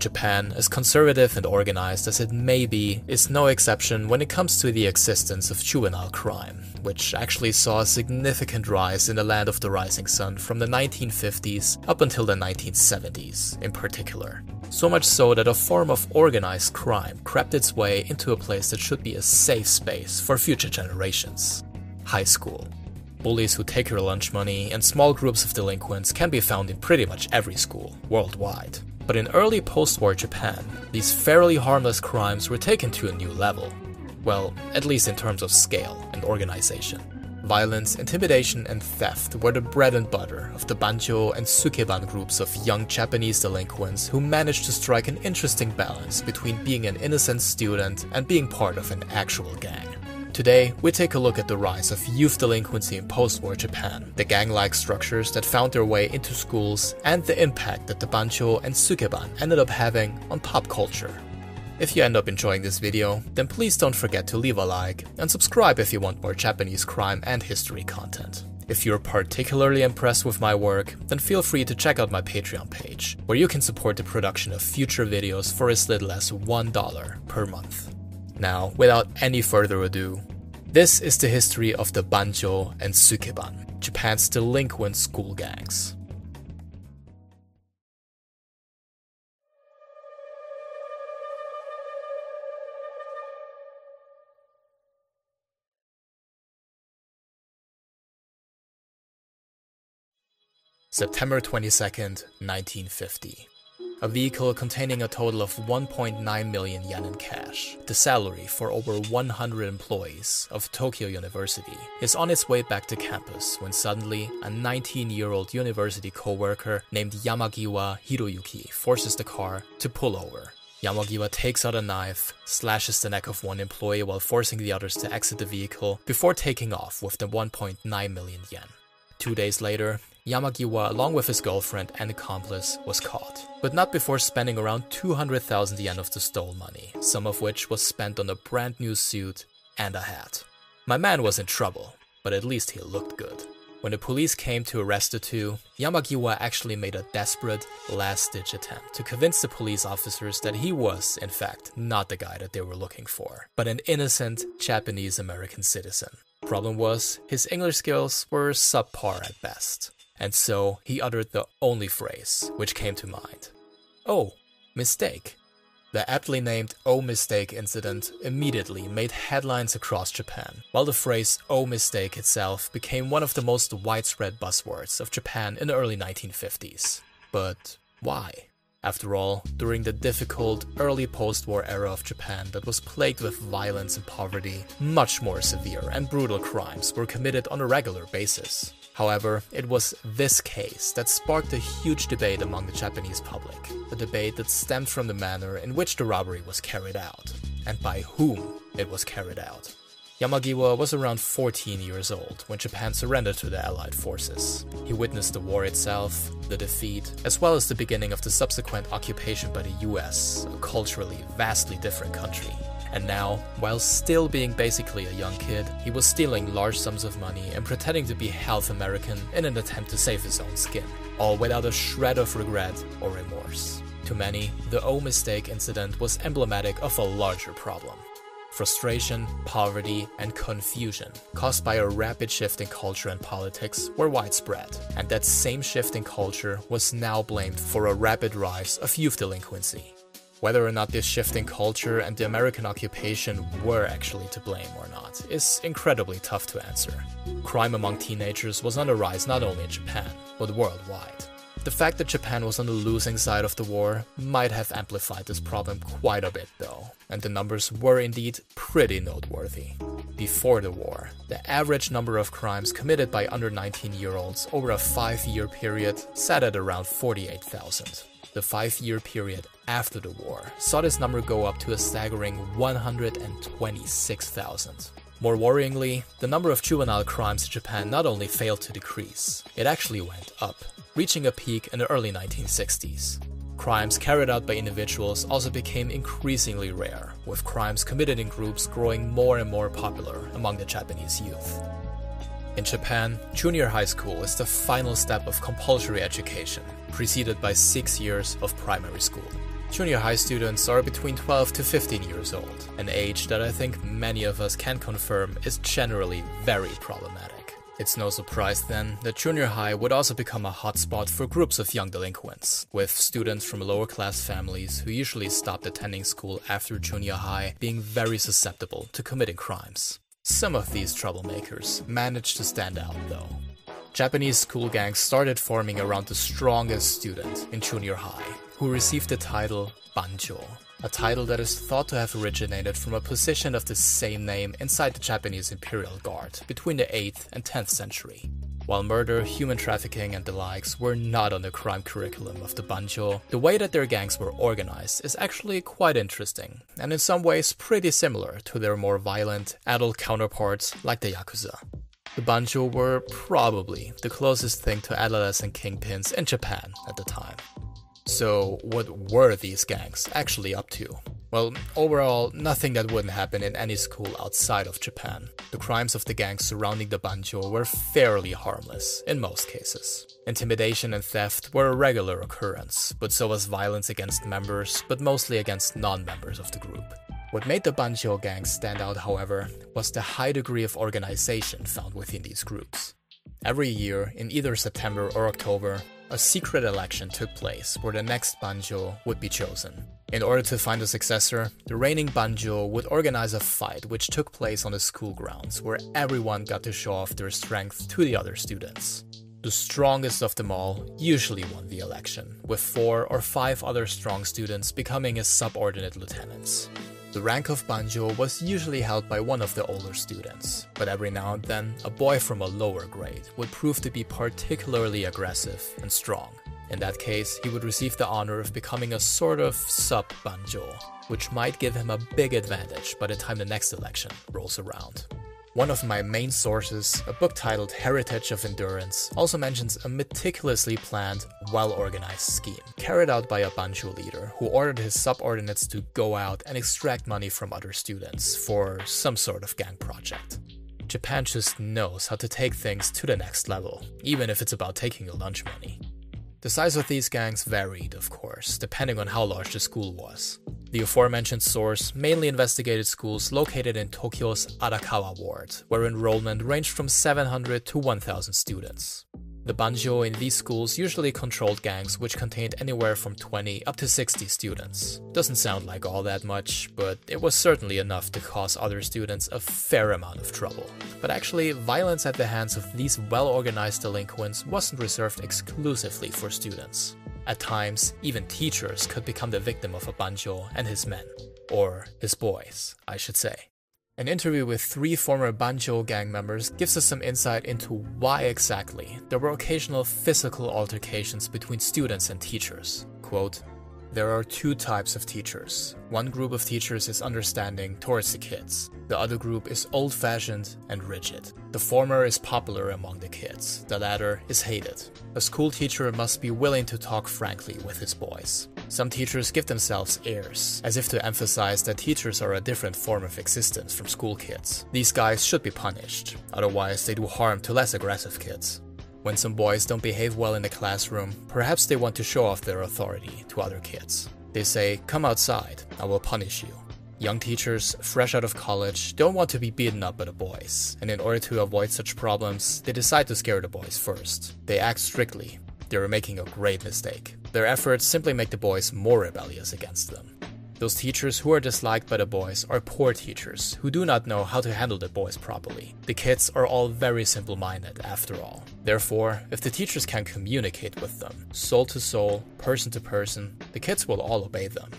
Japan, as conservative and organized as it may be, is no exception when it comes to the existence of juvenile crime, which actually saw a significant rise in the land of the rising sun from the 1950s up until the 1970s in particular. So much so that a form of organized crime crept its way into a place that should be a safe space for future generations high school. Bullies who take your lunch money and small groups of delinquents can be found in pretty much every school, worldwide. But in early post war Japan, these fairly harmless crimes were taken to a new level. Well, at least in terms of scale and organization. Violence, intimidation, and theft were the bread and butter of the Bancho and Sukeban groups of young Japanese delinquents who managed to strike an interesting balance between being an innocent student and being part of an actual gang. Today, we take a look at the rise of youth delinquency in post war Japan, the gang like structures that found their way into schools, and the impact that the Bancho and Sukeban ended up having on pop culture. If you end up enjoying this video, then please don't forget to leave a like and subscribe if you want more Japanese crime and history content. If you're particularly impressed with my work, then feel free to check out my Patreon page, where you can support the production of future videos for as little as $1 per month. Now, without any further ado, this is the history of the Bancho and Sukeban, Japan's delinquent school gangs. September 22nd, 1950 a vehicle containing a total of 1.9 million yen in cash, the salary for over 100 employees of Tokyo University, is on its way back to campus when suddenly a 19 year old university co worker named Yamagiwa Hiroyuki forces the car to pull over. Yamagiwa takes out a knife, slashes the neck of one employee while forcing the others to exit the vehicle before taking off with the 1.9 million yen. Two days later, Yamagiwa, along with his girlfriend and accomplice, was caught, but not before spending around 200,000 yen of the stolen money, some of which was spent on a brand new suit and a hat. My man was in trouble, but at least he looked good. When the police came to arrest the two, Yamagiwa actually made a desperate, last ditch attempt to convince the police officers that he was, in fact, not the guy that they were looking for, but an innocent Japanese American citizen. Problem was, his English skills were subpar at best and so he uttered the only phrase which came to mind Oh, mistake. The aptly named Oh Mistake incident immediately made headlines across Japan, while the phrase Oh Mistake itself became one of the most widespread buzzwords of Japan in the early 1950s. But why? After all, during the difficult early post war era of Japan that was plagued with violence and poverty, much more severe and brutal crimes were committed on a regular basis. However, it was this case that sparked a huge debate among the Japanese public, a debate that stemmed from the manner in which the robbery was carried out, and by whom it was carried out. Yamagiwa was around 14 years old when Japan surrendered to the Allied forces. He witnessed the war itself, the defeat, as well as the beginning of the subsequent occupation by the US, a culturally vastly different country. And now, while still being basically a young kid, he was stealing large sums of money and pretending to be half American in an attempt to save his own skin, all without a shred of regret or remorse. To many, the O mistake incident was emblematic of a larger problem. Frustration, poverty, and confusion caused by a rapid shift in culture and politics were widespread, and that same shift in culture was now blamed for a rapid rise of youth delinquency. Whether or not this shift in culture and the American occupation were actually to blame or not is incredibly tough to answer. Crime among teenagers was on the rise not only in Japan, but worldwide. The fact that Japan was on the losing side of the war might have amplified this problem quite a bit though, and the numbers were indeed pretty noteworthy. Before the war, the average number of crimes committed by under 19 year olds over a 5 year period sat at around 48,000. The five year period after the war saw this number go up to a staggering 126,000. More worryingly, the number of juvenile crimes in Japan not only failed to decrease, it actually went up, reaching a peak in the early 1960s. Crimes carried out by individuals also became increasingly rare, with crimes committed in groups growing more and more popular among the Japanese youth. In Japan, junior high school is the final step of compulsory education, preceded by six years of primary school. Junior high students are between 12 to 15 years old, an age that I think many of us can confirm is generally very problematic. It's no surprise then that junior high would also become a hotspot for groups of young delinquents, with students from lower class families who usually stopped attending school after junior high being very susceptible to committing crimes. Some of these troublemakers managed to stand out though. Japanese school gangs started forming around the strongest student in junior high, who received the title Bancho, a title that is thought to have originated from a position of the same name inside the Japanese Imperial Guard between the 8th and 10th century. While murder, human trafficking, and the likes were not on the crime curriculum of the Bancho, the way that their gangs were organized is actually quite interesting, and in some ways pretty similar to their more violent, adult counterparts like the Yakuza. The Bancho were probably the closest thing to adolescent kingpins in Japan at the time. So, what were these gangs actually up to? Well, overall, nothing that wouldn't happen in any school outside of Japan. The crimes of the gangs surrounding the bancho were fairly harmless, in most cases. Intimidation and theft were a regular occurrence, but so was violence against members, but mostly against non members of the group. What made the bancho gangs stand out, however, was the high degree of organization found within these groups. Every year, in either September or October, a secret election took place where the next bancho would be chosen. In order to find a successor, the reigning bancho would organize a fight which took place on the school grounds where everyone got to show off their strength to the other students. The strongest of them all usually won the election, with four or five other strong students becoming his subordinate lieutenants. The rank of bancho was usually held by one of the older students, but every now and then, a boy from a lower grade would prove to be particularly aggressive and strong. In that case, he would receive the honor of becoming a sort of sub bancho, which might give him a big advantage by the time the next election rolls around. One of my main sources, a book titled Heritage of Endurance, also mentions a meticulously planned, well organized scheme carried out by a Bancho leader who ordered his subordinates to go out and extract money from other students for some sort of gang project. Japan just knows how to take things to the next level, even if it's about taking your lunch money. The size of these gangs varied, of course, depending on how large the school was. The aforementioned source mainly investigated schools located in Tokyo's Arakawa ward, where enrollment ranged from 700 to 1000 students. The bancho in these schools usually controlled gangs which contained anywhere from 20 up to 60 students. Doesn't sound like all that much, but it was certainly enough to cause other students a fair amount of trouble. But actually, violence at the hands of these well organized delinquents wasn't reserved exclusively for students. At times, even teachers could become the victim of a bancho and his men. Or his boys, I should say. An interview with three former Bancho gang members gives us some insight into why exactly there were occasional physical altercations between students and teachers. Quote, there are two types of teachers. One group of teachers is understanding towards the kids. The other group is old fashioned and rigid. The former is popular among the kids, the latter is hated. A school teacher must be willing to talk frankly with his boys. Some teachers give themselves airs, as if to emphasize that teachers are a different form of existence from school kids. These guys should be punished, otherwise, they do harm to less aggressive kids. When some boys don't behave well in the classroom, perhaps they want to show off their authority to other kids. They say, Come outside, I will punish you. Young teachers, fresh out of college, don't want to be beaten up by the boys, and in order to avoid such problems, they decide to scare the boys first. They act strictly. They are making a great mistake. Their efforts simply make the boys more rebellious against them. Those teachers who are disliked by the boys are poor teachers who do not know how to handle the boys properly. The kids are all very simple minded after all. Therefore, if the teachers can communicate with them, soul to soul, person to person, the kids will all obey them.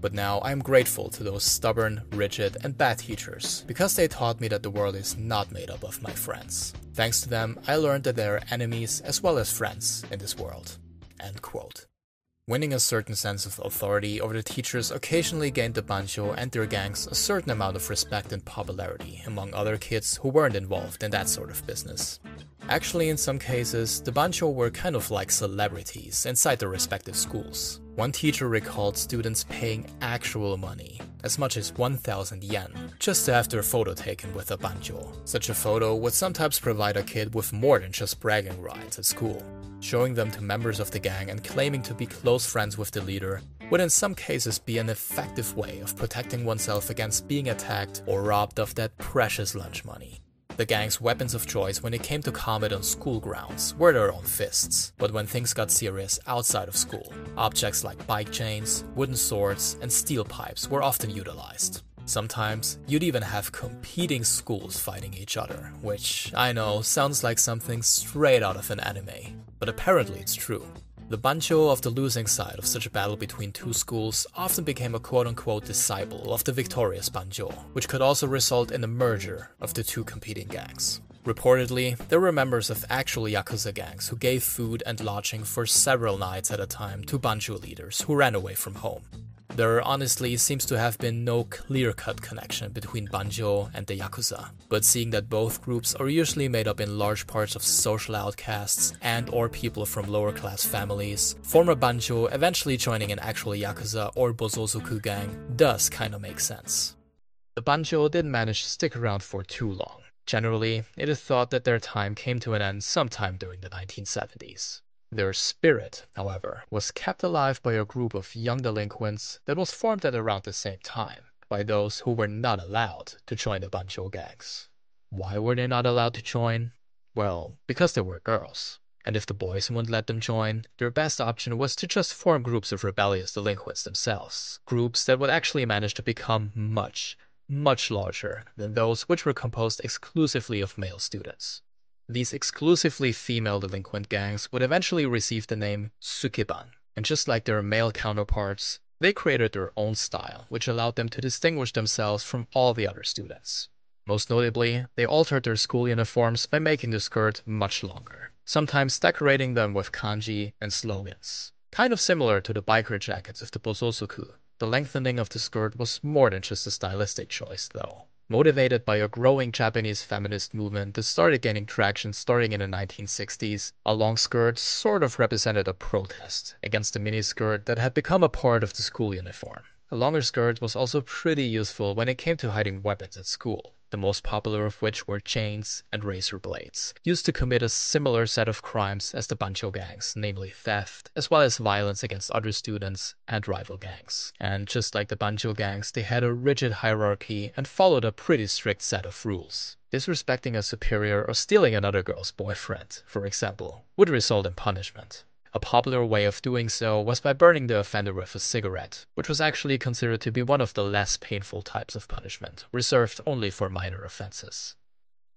But now I am grateful to those stubborn, rigid, and bad teachers because they taught me that the world is not made up of my friends. Thanks to them, I learned that there are enemies as well as friends in this world. End quote. Winning a certain sense of authority over the teachers occasionally gained the Bancho and their gangs a certain amount of respect and popularity among other kids who weren't involved in that sort of business. Actually, in some cases, the bancho were kind of like celebrities inside their respective schools. One teacher recalled students paying actual money, as much as 1000 yen, just to have their photo taken with a bancho. Such a photo would sometimes provide a kid with more than just bragging rights at school. Showing them to members of the gang and claiming to be close friends with the leader would in some cases be an effective way of protecting oneself against being attacked or robbed of that precious lunch money. The gang's weapons of choice when it came to combat on school grounds were their own fists, but when things got serious outside of school, objects like bike chains, wooden swords, and steel pipes were often utilized. Sometimes, you'd even have competing schools fighting each other, which I know sounds like something straight out of an anime, but apparently it's true. The bancho of the losing side of such a battle between two schools often became a quote unquote disciple of the victorious bancho, which could also result in a merger of the two competing gangs. Reportedly, there were members of actual Yakuza gangs who gave food and lodging for several nights at a time to bancho leaders who ran away from home. There honestly seems to have been no clear cut connection between Bancho and the Yakuza, but seeing that both groups are usually made up in large parts of social outcasts and or people from lower class families, former Bancho eventually joining an actual Yakuza or Bosozoku gang does kinda make sense. The Bancho didn't manage to stick around for too long. Generally, it is thought that their time came to an end sometime during the 1970s. Their spirit, however, was kept alive by a group of young delinquents that was formed at around the same time by those who were not allowed to join the Bancho gangs. Why were they not allowed to join? Well, because they were girls. And if the boys wouldn't let them join, their best option was to just form groups of rebellious delinquents themselves. Groups that would actually manage to become much, much larger than those which were composed exclusively of male students. These exclusively female delinquent gangs would eventually receive the name Sukeban, and just like their male counterparts, they created their own style, which allowed them to distinguish themselves from all the other students. Most notably, they altered their school uniforms by making the skirt much longer, sometimes decorating them with kanji and slogans. Kind of similar to the biker jackets of the Bosozoku, the lengthening of the skirt was more than just a stylistic choice, though motivated by a growing Japanese feminist movement that started gaining traction starting in the 1960s, a long skirt sort of represented a protest against the miniskirt that had become a part of the school uniform. A longer skirt was also pretty useful when it came to hiding weapons at school the most popular of which were chains and razor blades, used to commit a similar set of crimes as the Bancho gangs, namely theft, as well as violence against other students and rival gangs. And just like the Bancho gangs, they had a rigid hierarchy and followed a pretty strict set of rules. Disrespecting a superior or stealing another girl's boyfriend, for example, would result in punishment. A popular way of doing so was by burning the offender with a cigarette, which was actually considered to be one of the less painful types of punishment, reserved only for minor offenses.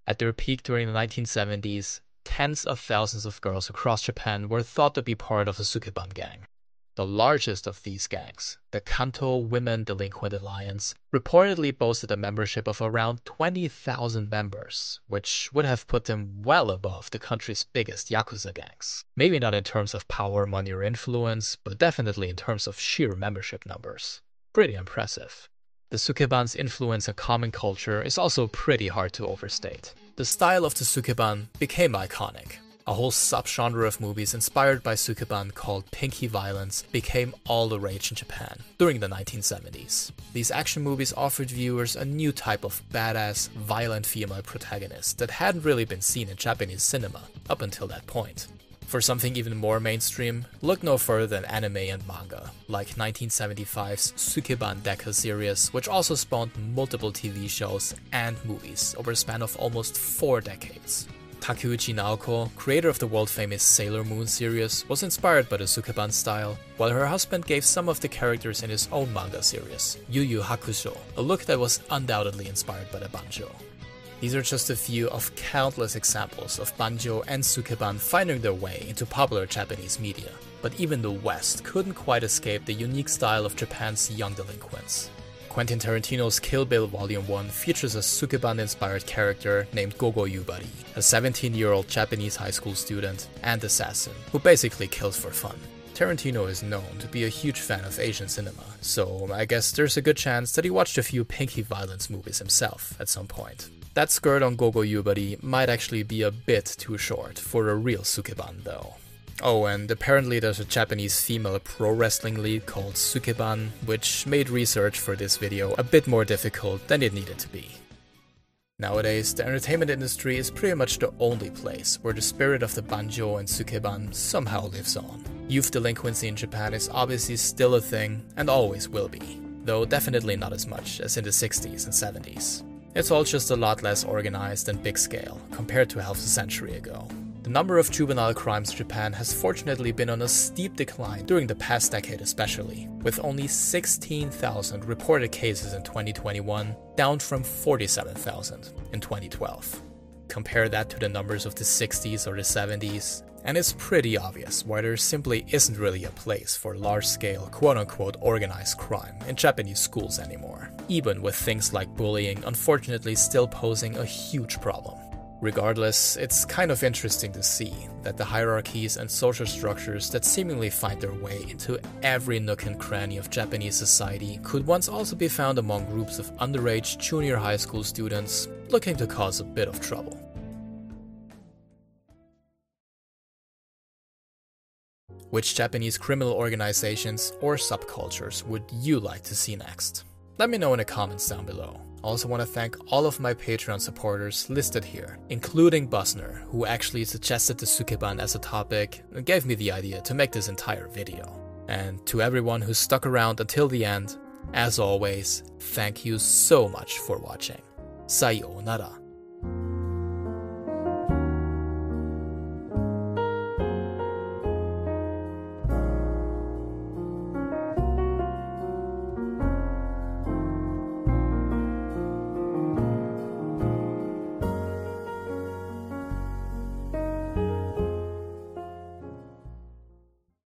At their peak during the 1970s, tens of thousands of girls across Japan were thought to be part of the Sukeban gang. The largest of these gangs, the Kanto Women Delinquent Alliance, reportedly boasted a membership of around 20,000 members, which would have put them well above the country's biggest Yakuza gangs. Maybe not in terms of power, money, or influence, but definitely in terms of sheer membership numbers. Pretty impressive. The Sukeban's influence on common culture is also pretty hard to overstate. The style of the Sukeban became iconic, a whole subgenre of movies inspired by Sukeban called Pinky Violence became all the rage in Japan during the 1970s. These action movies offered viewers a new type of badass, violent female protagonist that hadn't really been seen in Japanese cinema up until that point. For something even more mainstream, look no further than anime and manga, like 1975's Sukeban Deka series, which also spawned multiple TV shows and movies over a span of almost four decades. Takeuchi Naoko, creator of the world famous Sailor Moon series, was inspired by the Sukeban style, while her husband gave some of the characters in his own manga series, Yu Yu Hakusho, a look that was undoubtedly inspired by the bancho. These are just a few of countless examples of bancho and sukeban finding their way into popular Japanese media, but even the West couldn't quite escape the unique style of Japan's young delinquents. Quentin Tarantino's Kill Bill Volume 1 features a Sukeban inspired character named Gogo Yubari, a 17 year old Japanese high school student and assassin who basically kills for fun. Tarantino is known to be a huge fan of Asian cinema, so I guess there's a good chance that he watched a few Pinky Violence movies himself at some point. That skirt on Gogo Yubari might actually be a bit too short for a real sukeban though. Oh, and apparently there's a Japanese female pro wrestling league called Sukeban, which made research for this video a bit more difficult than it needed to be. Nowadays, the entertainment industry is pretty much the only place where the spirit of the bancho and sukeban somehow lives on. Youth delinquency in Japan is obviously still a thing and always will be, though definitely not as much as in the 60s and 70s. It's all just a lot less organized and big scale compared to half a century ago. The number of juvenile crimes in Japan has fortunately been on a steep decline during the past decade, especially, with only 16,000 reported cases in 2021, down from 47,000 in 2012. Compare that to the numbers of the 60s or the 70s, and it's pretty obvious why there simply isn't really a place for large scale, quote unquote, organized crime in Japanese schools anymore, even with things like bullying unfortunately still posing a huge problem. Regardless, it's kind of interesting to see that the hierarchies and social structures that seemingly find their way into every nook and cranny of Japanese society could once also be found among groups of underage junior high school students looking to cause a bit of trouble. Which Japanese criminal organizations or subcultures would you like to see next? Let me know in the comments down below. I also want to thank all of my Patreon supporters listed here, including Busner, who actually suggested the Sukeban as a topic and gave me the idea to make this entire video. And to everyone who stuck around until the end, as always, thank you so much for watching. Sayonara.